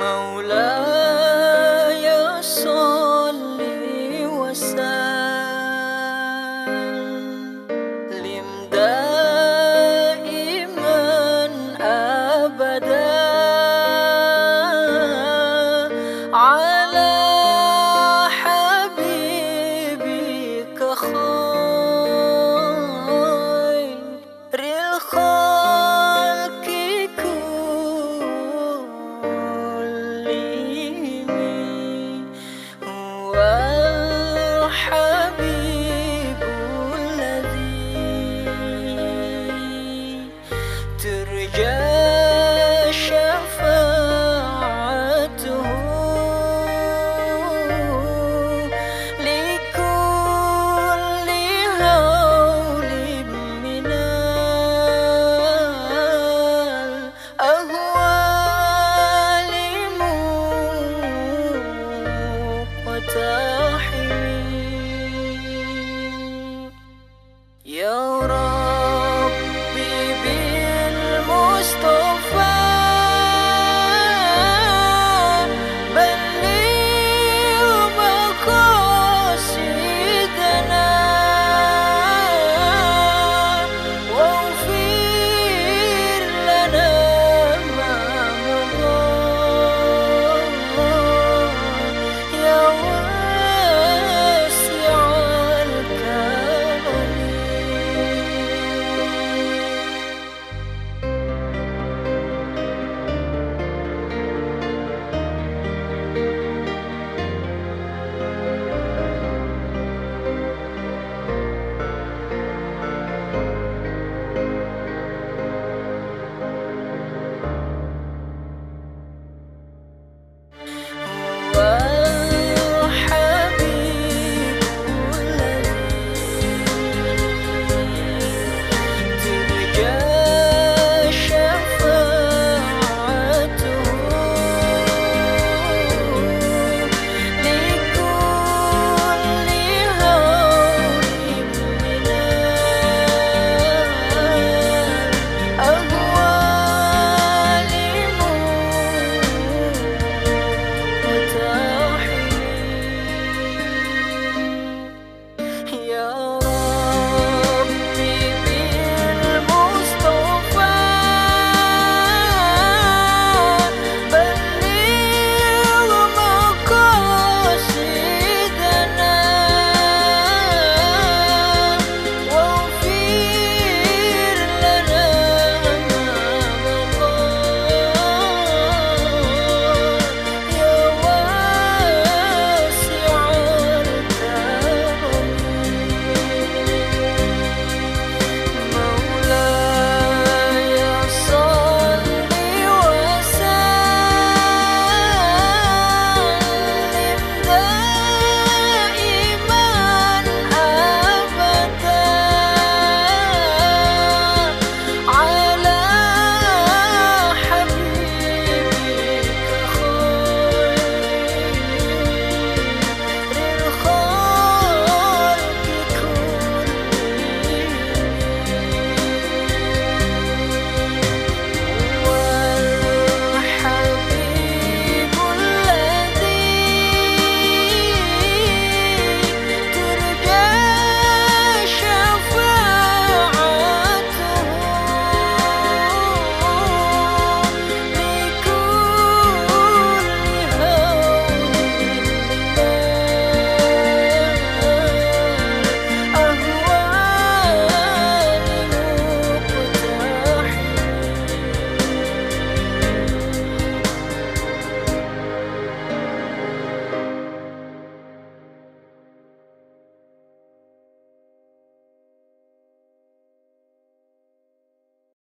مولاي. صاحي 对。